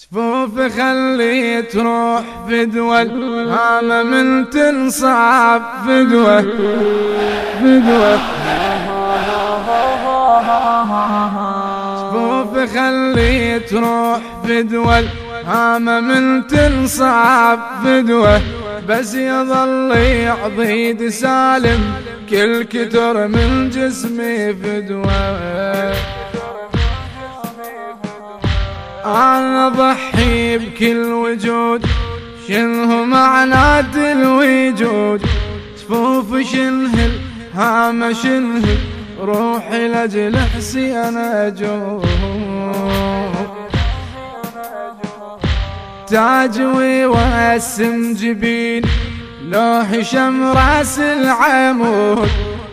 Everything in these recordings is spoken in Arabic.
جفوف خلي تروح فدوة هاما من تنصعب فدوة فدوة جفوف خلي تروح فدوة هاما من تنصعب فدوة بس يظل يعضيد سالم كل كتر من جسمي فدوة أنا ضحي بكل وجود. شنه معنات الوجود؟ جفوف شنهل هام شنهل. روحي لجل حسين أجود. تاجوي وأسم جبين. لوح شم رأس العمود.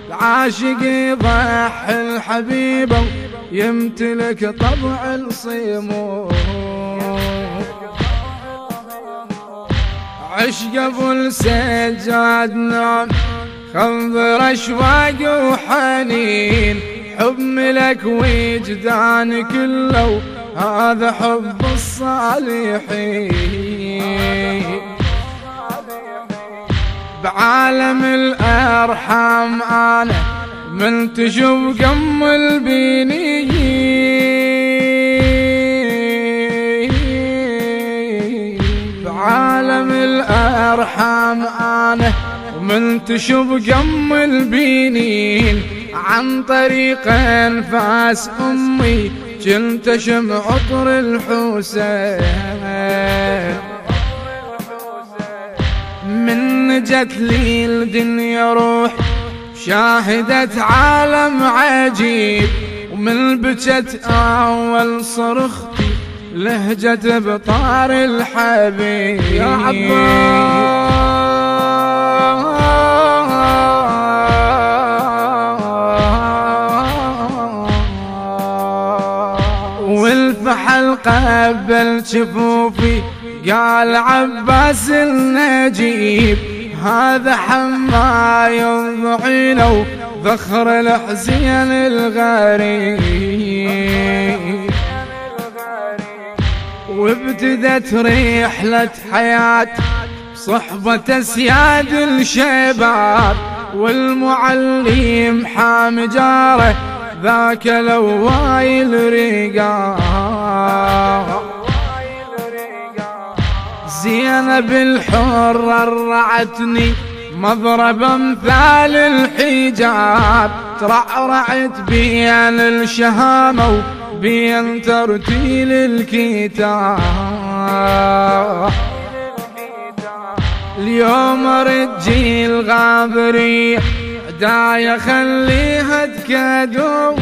العاشق يضحي الحبيبه يمتلك طبع الصيمون عشق ابو السجاد نام خنظر أشواق وحنين. حب ملك وجدان كله هذا حب الصالحين. بعالم الأرحام أنا من تشوف قم البيني. بعالم الأرحام أنا ومن تشوف قم البينين عن طريق أنفاس أمي كنت اشم عطر الحسين. من جت لي الدنيا روح شاهدت عالم عجيب ومن بجت أول صرختي لهجت بطار الحبيب. يا عباس. والفحل قبل شفوفي قال عباس النجيب. هذا حما يضعينه ذخر الحزين الغريب وابتدت رحلة حياة صحبة اسياد الشباب والمعلم حام جاره ذاك لوايل رقاب زينب الحرة رعتني مضرب أمثال الحجاب. ترعرعت بين الشهامة وبين ترتيل الكتاب. اليوم رجي الغابري دايا خليها تكدو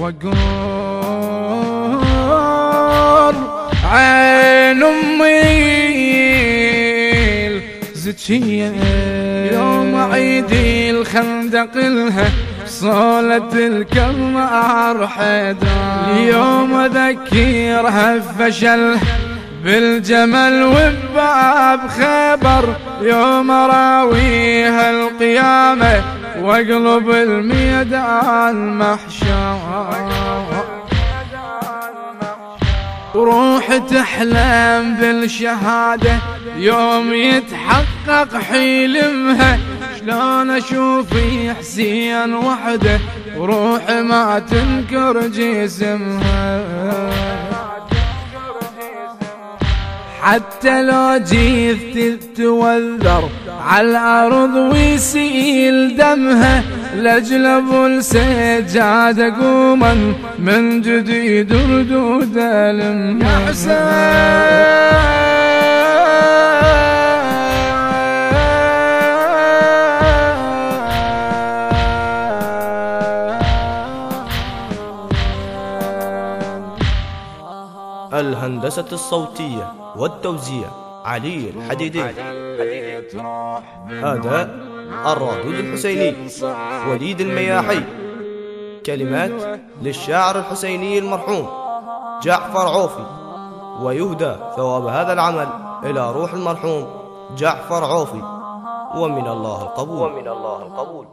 وقور عين أمي زكية. يوم عيدي الخندق لها صولة الكمار حيدر يوم اذكرها بفشل بالجمل وباب خبر. يوم راويها القيامة واقلب الميدان محشر وروح تحلم بالشهادة يوم يتحقق حلمها شلون اشوفي حسين وحده؟ وروح ما تنكر جسمها. حتى لو جيت تتوذر على الأرض ويسيل دمها لأجل أبو السجاد قوما من جديد ردود يا الهندسة الصوتية والتوزيع علي الحديدي. هذا الرادود الحسيني وليد المياحي. كلمات للشاعر الحسيني المرحوم جعفر عوفي. ويهدى ثواب هذا العمل إلى روح المرحوم جعفر عوفي. ومن الله القبول. ومن الله القبول.